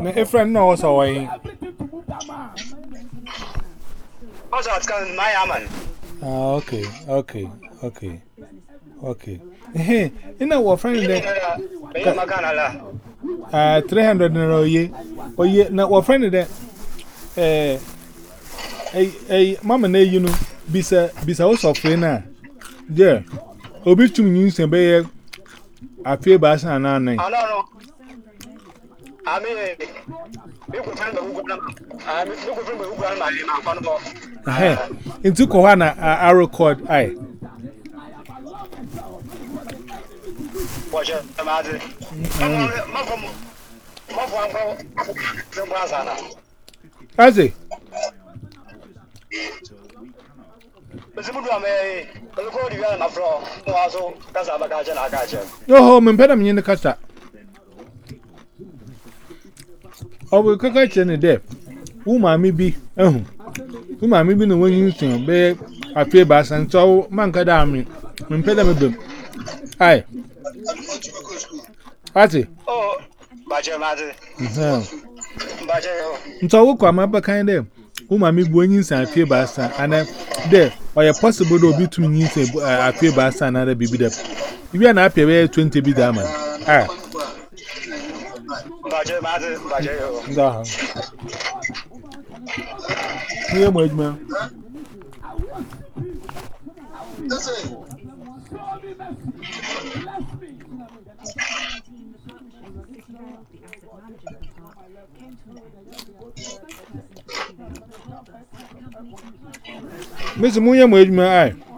Na a friend knows how I. Also, it's going my aman. Ah, okay, okay, okay, okay. Hey, you know what friend there? Bayan magana la. Ah, 300 naira oye. Oye, na what friend there? Eh, eh, eh, mama na you know, bisa, bisa o so free na. Yeah. Obi tum yin se be afie ba san na nan. Ah, no, no ami ye mi kun fɛn bɛ wugu nama aa mi kun fɛn bɛ wugu nama ye ma fɔ ne bɔ. ɛhɛn nti kɔ hɔ na a record ayi. wɔsɛ ɛmaade. ma fɔ ma fɔ an kɔ fɛn bɔ a san na. ɛsɛ. Mesimu dua me, kalau kau di biar nafsu, kau asal kasar bagai aja nak aja. Yo, mempeda menyenda kasar. ọ bụ kọkọ chere na dep ụmụ amibi ehu. Ụmụ amibi na onye be afe ba asa ntị ọwụ ma nke da amị mpe da mebe ai ati ntị ọwụ kwa ma abakan dep ụmụ amibi onye ntị afe ba asa ana dep ọ ya pọsịbụ da obi tụm nye ntị afe ba asa na ada bibi dep ibi a na-apịa bụ 20 bi da ai bàjẹ́ máa ti bàjẹ́ yóò. Dáhà. Ní yé mọ̀ ẹgbẹ́. Mr. Munya, wait.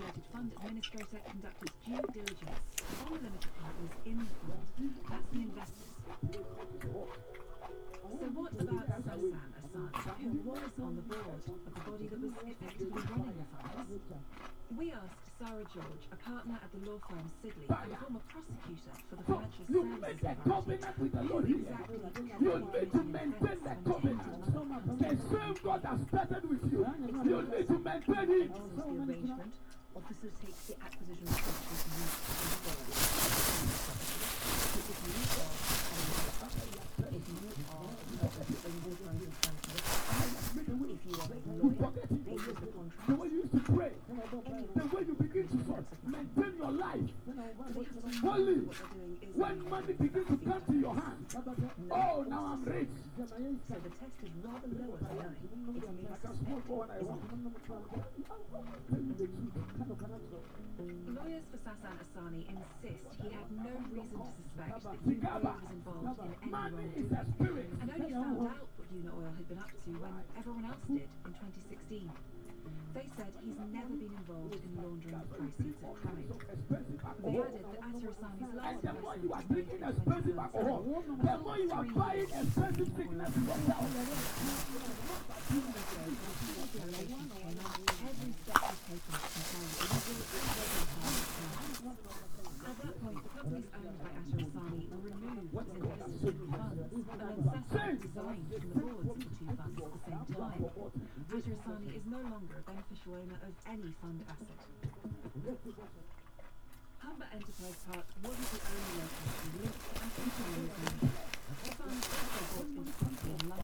Regulated fund administrator conducted due diligence on the limited partners in the fund. That's the investors. So what about Sasan Ahsani, who was on the board of the body that was effectively running the funds? We asked Sarah George, a partner at the law firm Sidley, and a former prosecutor for the Financial Services Authority, exactly You need to maintain that covenant. The same God that started with you, you need to maintain it. The acquisition of property used If you are if you are not able to understand if you are a lawyer, they use the The way you used to pray, the way you begin to sort, maintain your life. What they're doing is when money begins to come to your hand, oh, now I'm rich. so the test is rather lower than nine. It's mixed. Lawyers for Sasan Ahsani insist he had no reason to suspect that Oil was involved in any Money wrongdoing. is a spirit. and only found out what Unaoil had been up to when everyone else did in 2016. They said he's never been involved in laundering the proceeds of crime. They added that Asir Ahsani's last The more you are investment was the more you are buying expensive sickness to yourself. Revelations came out. Every step was taken to comply with legal At that point, the companies owned by Asher Ahsani removed investors from funds, and then Sasan resigned from the boards of the two funds at the same time. Asher Ahsani is no longer a beneficial owner of any fund asset. Humber Enterprise Park wasn't the only location linked to. The fund also bought into.